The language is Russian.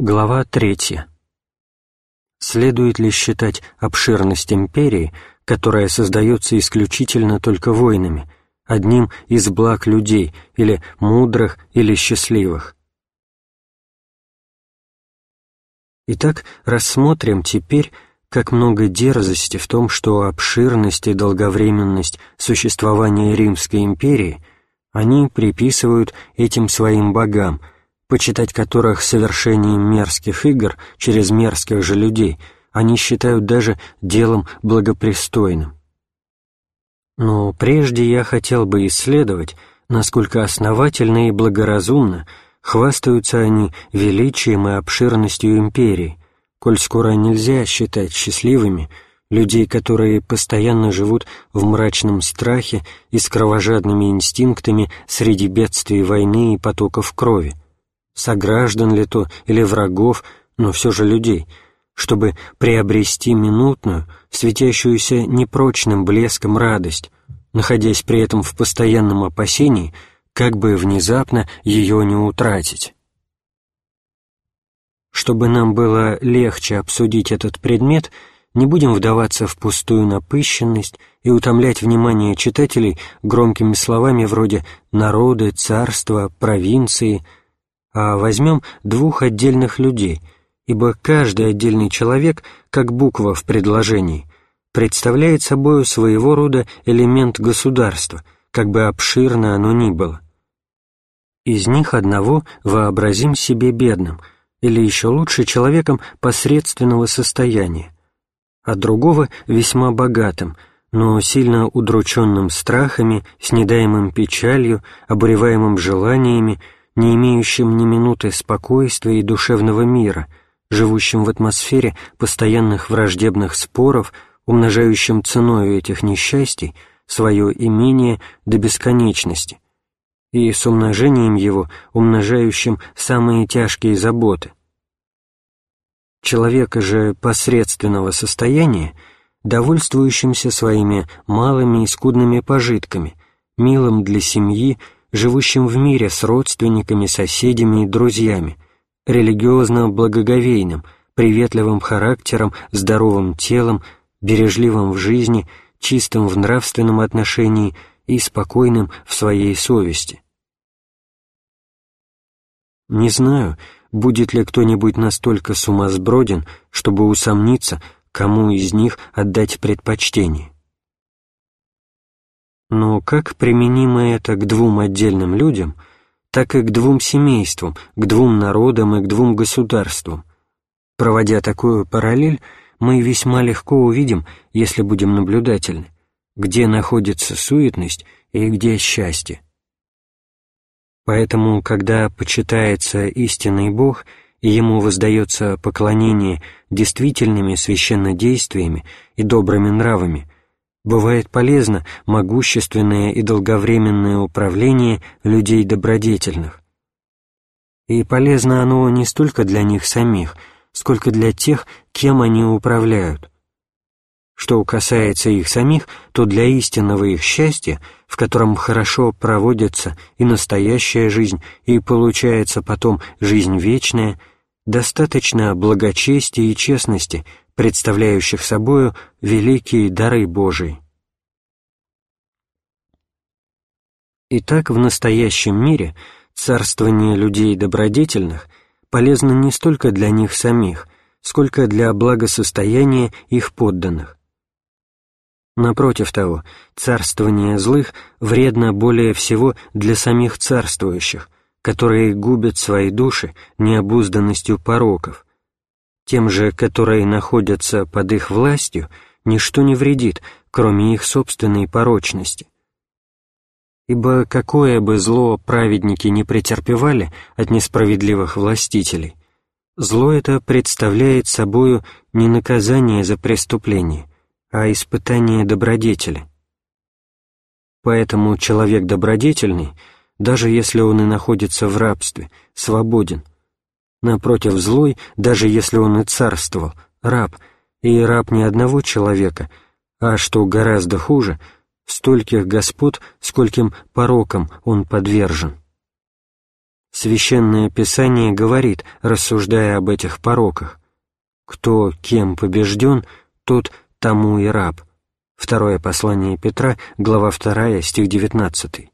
Глава 3. Следует ли считать обширность империи, которая создается исключительно только войнами, одним из благ людей, или мудрых, или счастливых? Итак, рассмотрим теперь, как много дерзости в том, что обширность и долговременность существования Римской империи они приписывают этим своим богам – почитать которых совершением мерзких игр через мерзких же людей они считают даже делом благопристойным. Но прежде я хотел бы исследовать, насколько основательно и благоразумно хвастаются они величием и обширностью империи, коль скоро нельзя считать счастливыми людей, которые постоянно живут в мрачном страхе и с кровожадными инстинктами среди бедствий войны и потоков крови, сограждан ли то или врагов, но все же людей, чтобы приобрести минутную, светящуюся непрочным блеском радость, находясь при этом в постоянном опасении, как бы внезапно ее не утратить. Чтобы нам было легче обсудить этот предмет, не будем вдаваться в пустую напыщенность и утомлять внимание читателей громкими словами вроде «народы», «царства», «провинции», а возьмем двух отдельных людей, ибо каждый отдельный человек, как буква в предложении, представляет собою своего рода элемент государства, как бы обширно оно ни было. Из них одного вообразим себе бедным, или еще лучше человеком посредственного состояния, а другого весьма богатым, но сильно удрученным страхами, снедаемым печалью, обуреваемым желаниями, не имеющим ни минуты спокойствия и душевного мира, живущим в атмосфере постоянных враждебных споров, умножающим ценою этих несчастий свое имение до бесконечности, и с умножением его умножающим самые тяжкие заботы. Человека же посредственного состояния, довольствующимся своими малыми и скудными пожитками, милым для семьи, живущим в мире с родственниками, соседями и друзьями, религиозно благоговейным, приветливым характером, здоровым телом, бережливым в жизни, чистым в нравственном отношении и спокойным в своей совести. Не знаю, будет ли кто-нибудь настолько сумасброден, чтобы усомниться, кому из них отдать предпочтение. Но как применимо это к двум отдельным людям, так и к двум семействам, к двум народам и к двум государствам? Проводя такую параллель, мы весьма легко увидим, если будем наблюдательны, где находится суетность и где счастье. Поэтому, когда почитается истинный Бог и Ему воздается поклонение действительными священнодействиями и добрыми нравами – бывает полезно могущественное и долговременное управление людей добродетельных. И полезно оно не столько для них самих, сколько для тех, кем они управляют. Что касается их самих, то для истинного их счастья, в котором хорошо проводится и настоящая жизнь, и получается потом жизнь вечная, достаточно благочестия и честности, представляющих собою великие дары Божии. Итак, в настоящем мире царствование людей добродетельных полезно не столько для них самих, сколько для благосостояния их подданных. Напротив того, царствование злых вредно более всего для самих царствующих, которые губят свои души необузданностью пороков, тем же, которые находятся под их властью, ничто не вредит, кроме их собственной порочности. Ибо какое бы зло праведники не претерпевали от несправедливых властителей, зло это представляет собою не наказание за преступление, а испытание добродетели. Поэтому человек добродетельный, даже если он и находится в рабстве, свободен – Напротив, злой, даже если он и царствовал, раб, и раб не одного человека, а, что гораздо хуже, стольких господ, скольким порокам он подвержен. Священное Писание говорит, рассуждая об этих пороках, «Кто кем побежден, тот тому и раб». Второе послание Петра, глава 2, стих 19.